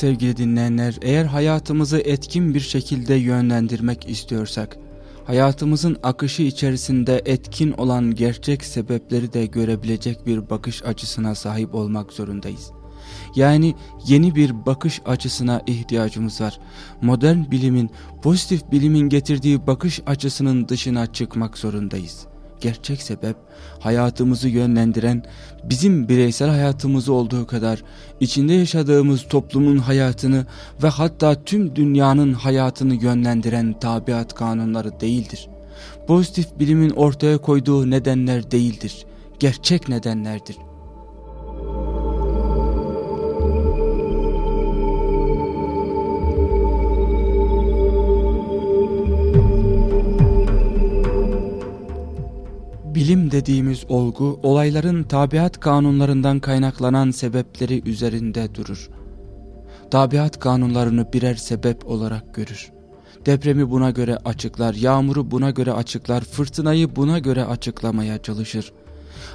sevgili dinleyenler, eğer hayatımızı etkin bir şekilde yönlendirmek istiyorsak, hayatımızın akışı içerisinde etkin olan gerçek sebepleri de görebilecek bir bakış açısına sahip olmak zorundayız. Yani yeni bir bakış açısına ihtiyacımız var. Modern bilimin, pozitif bilimin getirdiği bakış açısının dışına çıkmak zorundayız. Gerçek sebep hayatımızı yönlendiren bizim bireysel hayatımızı olduğu kadar içinde yaşadığımız toplumun hayatını ve hatta tüm dünyanın hayatını yönlendiren tabiat kanunları değildir. Pozitif bilimin ortaya koyduğu nedenler değildir. Gerçek nedenlerdir. Bilim dediğimiz olgu olayların tabiat kanunlarından kaynaklanan sebepleri üzerinde durur. Tabiat kanunlarını birer sebep olarak görür. Depremi buna göre açıklar, yağmuru buna göre açıklar, fırtınayı buna göre açıklamaya çalışır.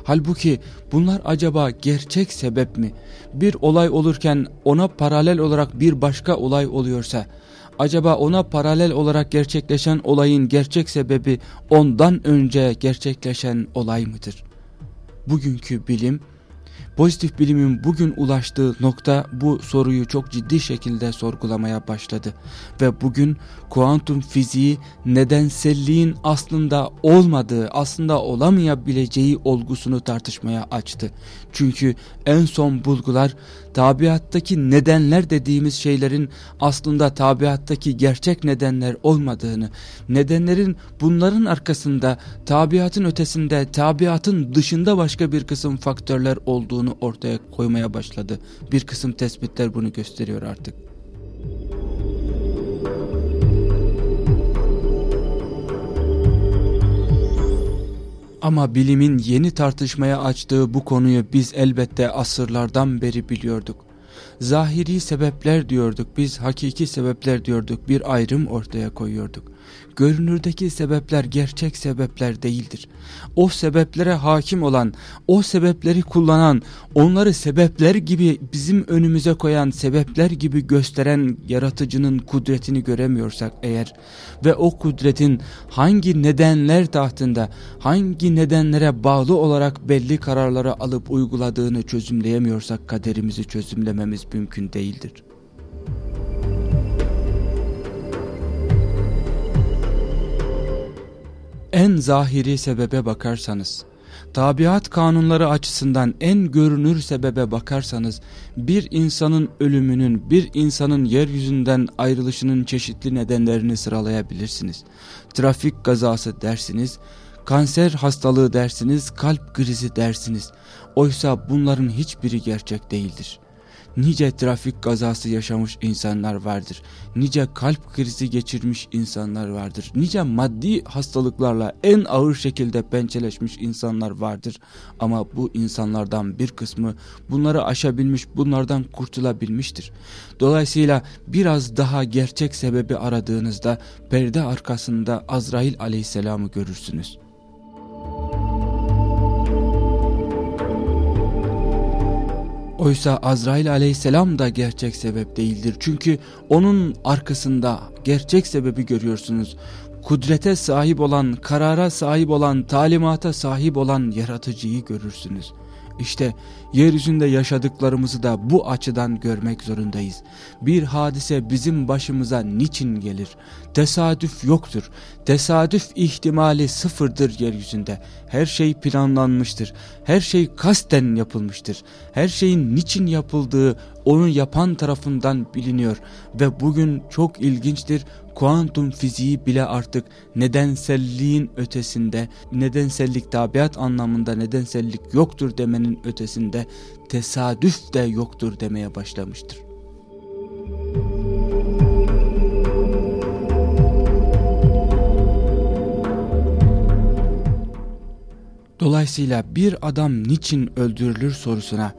Halbuki bunlar acaba gerçek sebep mi? Bir olay olurken ona paralel olarak bir başka olay oluyorsa acaba ona paralel olarak gerçekleşen olayın gerçek sebebi ondan önce gerçekleşen olay mıdır? Bugünkü bilim, pozitif bilimin bugün ulaştığı nokta bu soruyu çok ciddi şekilde sorgulamaya başladı. Ve bugün kuantum fiziği nedenselliğin aslında olmadığı, aslında olamayabileceği olgusunu tartışmaya açtı. Çünkü en son bulgular tabiattaki nedenler dediğimiz şeylerin aslında tabiattaki gerçek nedenler olmadığını, nedenlerin bunların arkasında tabiatın ötesinde, tabiatın dışında başka bir kısım faktörler olduğunu ortaya koymaya başladı. Bir kısım tespitler bunu gösteriyor artık. Ama bilimin yeni tartışmaya açtığı bu konuyu biz elbette asırlardan beri biliyorduk. Zahiri sebepler diyorduk biz hakiki sebepler diyorduk bir ayrım ortaya koyuyorduk görünürdeki sebepler gerçek sebepler değildir. O sebeplere hakim olan, o sebepleri kullanan, onları sebepler gibi bizim önümüze koyan, sebepler gibi gösteren yaratıcının kudretini göremiyorsak eğer ve o kudretin hangi nedenler tahtında, hangi nedenlere bağlı olarak belli kararları alıp uyguladığını çözümleyemiyorsak kaderimizi çözümlememiz mümkün değildir. en zahiri sebebe bakarsanız, tabiat kanunları açısından en görünür sebebe bakarsanız, bir insanın ölümünün, bir insanın yeryüzünden ayrılışının çeşitli nedenlerini sıralayabilirsiniz. Trafik kazası dersiniz, kanser hastalığı dersiniz, kalp krizi dersiniz. Oysa bunların hiçbiri gerçek değildir nice trafik kazası yaşamış insanlar vardır. Nice kalp krizi geçirmiş insanlar vardır. Nice maddi hastalıklarla en ağır şekilde pençeleşmiş insanlar vardır. Ama bu insanlardan bir kısmı bunları aşabilmiş, bunlardan kurtulabilmiştir. Dolayısıyla biraz daha gerçek sebebi aradığınızda perde arkasında Azrail aleyhisselamı görürsünüz. Oysa Azrail aleyhisselam da gerçek sebep değildir. Çünkü onun arkasında gerçek sebebi görüyorsunuz. Kudrete sahip olan, karara sahip olan, talimata sahip olan yaratıcıyı görürsünüz. İşte yeryüzünde yaşadıklarımızı da bu açıdan görmek zorundayız. Bir hadise bizim başımıza niçin gelir? Tesadüf yoktur. Tesadüf ihtimali sıfırdır yeryüzünde. Her şey planlanmıştır. Her şey kasten yapılmıştır. Her şeyin niçin yapıldığı onu yapan tarafından biliniyor. Ve bugün çok ilginçtir kuantum fiziği bile artık nedenselliğin ötesinde, nedensellik tabiat anlamında nedensellik yoktur demenin ötesinde tesadüf de yoktur demeye başlamıştır. Dolayısıyla bir adam niçin öldürülür sorusuna,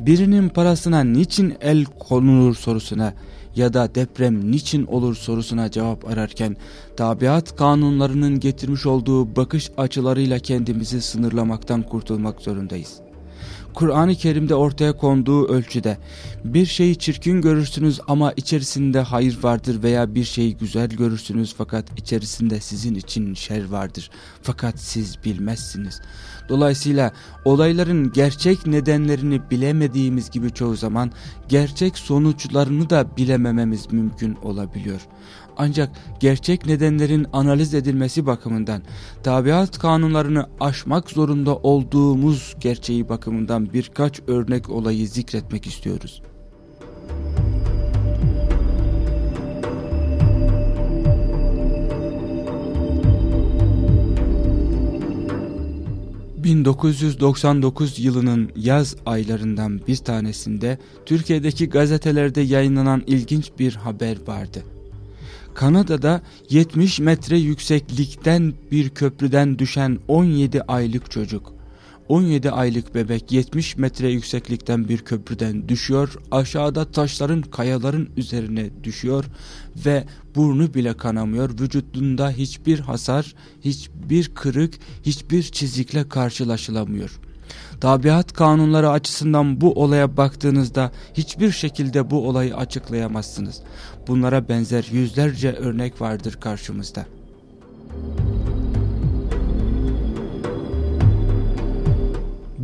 birinin parasına niçin el konulur sorusuna, ya da deprem niçin olur sorusuna cevap ararken tabiat kanunlarının getirmiş olduğu bakış açılarıyla kendimizi sınırlamaktan kurtulmak zorundayız. Kur'an-ı Kerim'de ortaya konduğu ölçüde bir şeyi çirkin görürsünüz ama içerisinde hayır vardır veya bir şeyi güzel görürsünüz fakat içerisinde sizin için şer vardır fakat siz bilmezsiniz. Dolayısıyla olayların gerçek nedenlerini bilemediğimiz gibi çoğu zaman gerçek sonuçlarını da bilemememiz mümkün olabiliyor. Ancak gerçek nedenlerin analiz edilmesi bakımından tabiat kanunlarını aşmak zorunda olduğumuz gerçeği bakımından birkaç örnek olayı zikretmek istiyoruz. 1999 yılının yaz aylarından bir tanesinde Türkiye'deki gazetelerde yayınlanan ilginç bir haber vardı. Kanada'da 70 metre yükseklikten bir köprüden düşen 17 aylık çocuk 17 aylık bebek 70 metre yükseklikten bir köprüden düşüyor, aşağıda taşların kayaların üzerine düşüyor ve burnu bile kanamıyor, vücudunda hiçbir hasar, hiçbir kırık, hiçbir çizikle karşılaşılamıyor. Tabiat kanunları açısından bu olaya baktığınızda hiçbir şekilde bu olayı açıklayamazsınız. Bunlara benzer yüzlerce örnek vardır karşımızda.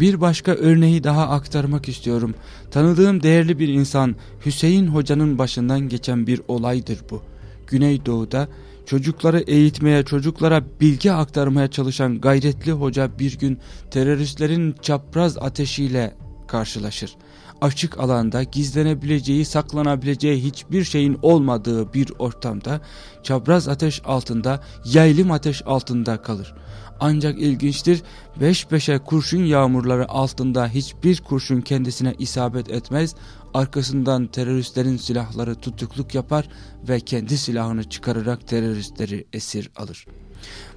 Bir başka örneği daha aktarmak istiyorum. Tanıdığım değerli bir insan Hüseyin Hoca'nın başından geçen bir olaydır bu. Güneydoğu'da çocukları eğitmeye, çocuklara bilgi aktarmaya çalışan gayretli hoca bir gün teröristlerin çapraz ateşiyle karşılaşır. Açık alanda gizlenebileceği, saklanabileceği hiçbir şeyin olmadığı bir ortamda çapraz ateş altında, yaylım ateş altında kalır. Ancak ilginçtir beş beşe kurşun yağmurları altında hiçbir kurşun kendisine isabet etmez. Arkasından teröristlerin silahları tutukluk yapar ve kendi silahını çıkararak teröristleri esir alır.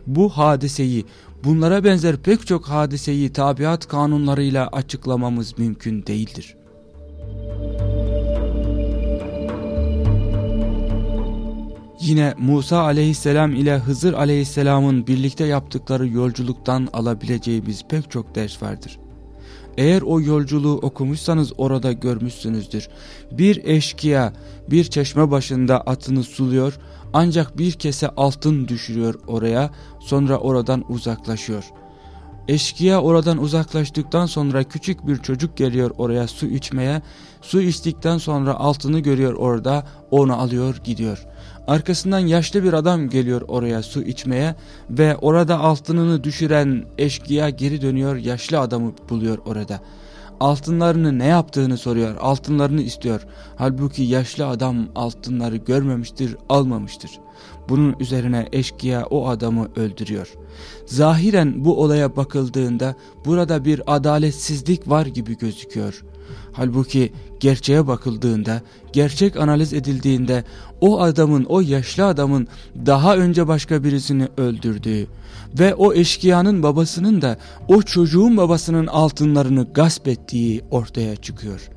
Bu hadiseyi bunlara benzer pek çok hadiseyi tabiat kanunlarıyla açıklamamız mümkün değildir. Yine Musa aleyhisselam ile Hızır aleyhisselamın birlikte yaptıkları yolculuktan alabileceğimiz pek çok ders vardır. Eğer o yolculuğu okumuşsanız orada görmüşsünüzdür. Bir eşkıya bir çeşme başında atını suluyor ancak bir kese altın düşürüyor oraya sonra oradan uzaklaşıyor. Eşkıya oradan uzaklaştıktan sonra küçük bir çocuk geliyor oraya su içmeye. Su içtikten sonra altını görüyor orada onu alıyor gidiyor. Arkasından yaşlı bir adam geliyor oraya su içmeye ve orada altınını düşüren eşkıya geri dönüyor yaşlı adamı buluyor orada. Altınlarını ne yaptığını soruyor altınlarını istiyor. Halbuki yaşlı adam altınları görmemiştir almamıştır. Bunun üzerine eşkıya o adamı öldürüyor. Zahiren bu olaya bakıldığında burada bir adaletsizlik var gibi gözüküyor. Halbuki gerçeğe bakıldığında, gerçek analiz edildiğinde o adamın, o yaşlı adamın daha önce başka birisini öldürdüğü ve o eşkıyanın babasının da o çocuğun babasının altınlarını gasp ettiği ortaya çıkıyor.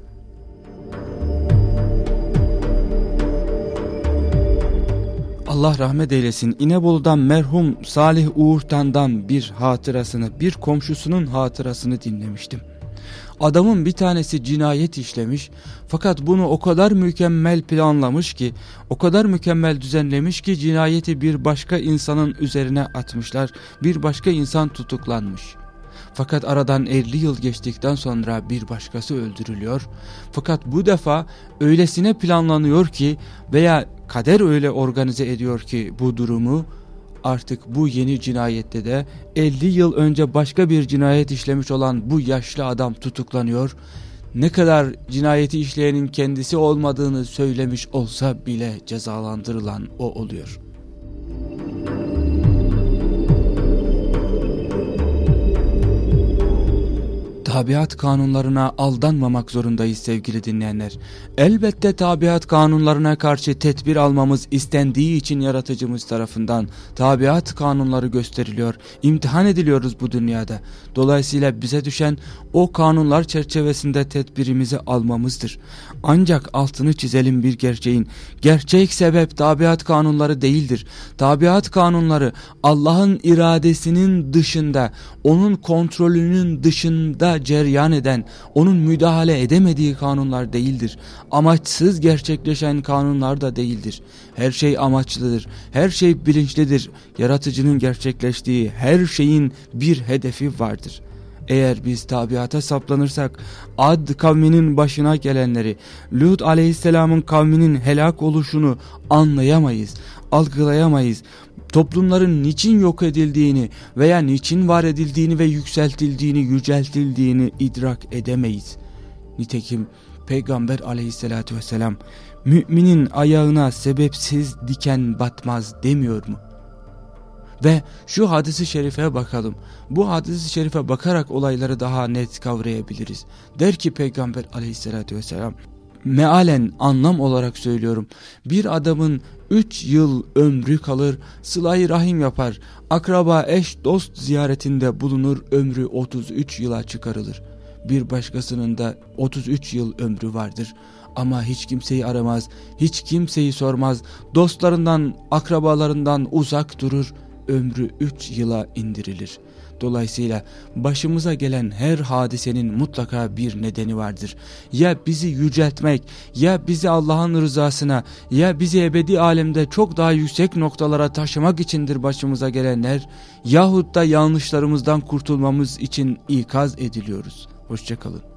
Allah rahmet eylesin İnebolu'dan merhum Salih Uğurtan'dan bir hatırasını, bir komşusunun hatırasını dinlemiştim. Adamın bir tanesi cinayet işlemiş fakat bunu o kadar mükemmel planlamış ki o kadar mükemmel düzenlemiş ki cinayeti bir başka insanın üzerine atmışlar bir başka insan tutuklanmış. Fakat aradan 50 yıl geçtikten sonra bir başkası öldürülüyor. Fakat bu defa öylesine planlanıyor ki veya kader öyle organize ediyor ki bu durumu Artık bu yeni cinayette de 50 yıl önce başka bir cinayet işlemiş olan bu yaşlı adam tutuklanıyor. Ne kadar cinayeti işleyenin kendisi olmadığını söylemiş olsa bile cezalandırılan o oluyor. Tabiat kanunlarına aldanmamak zorundayız sevgili dinleyenler. Elbette tabiat kanunlarına karşı tedbir almamız istendiği için yaratıcımız tarafından tabiat kanunları gösteriliyor, imtihan ediliyoruz bu dünyada. Dolayısıyla bize düşen o kanunlar çerçevesinde tedbirimizi almamızdır. Ancak altını çizelim bir gerçeğin. Gerçek sebep tabiat kanunları değildir. Tabiat kanunları Allah'ın iradesinin dışında, onun kontrolünün dışında ceryan eden, onun müdahale edemediği kanunlar değildir. Amaçsız gerçekleşen kanunlar da değildir. Her şey amaçlıdır, her şey bilinçlidir. Yaratıcının gerçekleştiği her şeyin bir hedefi vardır.'' Eğer biz tabiata saplanırsak Ad kavminin başına gelenleri, Lut aleyhisselamın kavminin helak oluşunu anlayamayız, algılayamayız. Toplumların niçin yok edildiğini veya niçin var edildiğini ve yükseltildiğini, yüceltildiğini idrak edemeyiz. Nitekim Peygamber aleyhissalatü vesselam müminin ayağına sebepsiz diken batmaz demiyor mu? Ve şu hadisi şerife bakalım. Bu hadisi şerife bakarak olayları daha net kavrayabiliriz. Der ki Peygamber aleyhissalatü vesselam mealen anlam olarak söylüyorum. Bir adamın 3 yıl ömrü kalır, sılayı rahim yapar, akraba eş dost ziyaretinde bulunur, ömrü 33 yıla çıkarılır. Bir başkasının da 33 yıl ömrü vardır. Ama hiç kimseyi aramaz, hiç kimseyi sormaz, dostlarından, akrabalarından uzak durur, ömrü 3 yıla indirilir. Dolayısıyla başımıza gelen her hadisenin mutlaka bir nedeni vardır. Ya bizi yüceltmek, ya bizi Allah'ın rızasına, ya bizi ebedi alemde çok daha yüksek noktalara taşımak içindir başımıza gelenler, yahut da yanlışlarımızdan kurtulmamız için ikaz ediliyoruz. Hoşçakalın.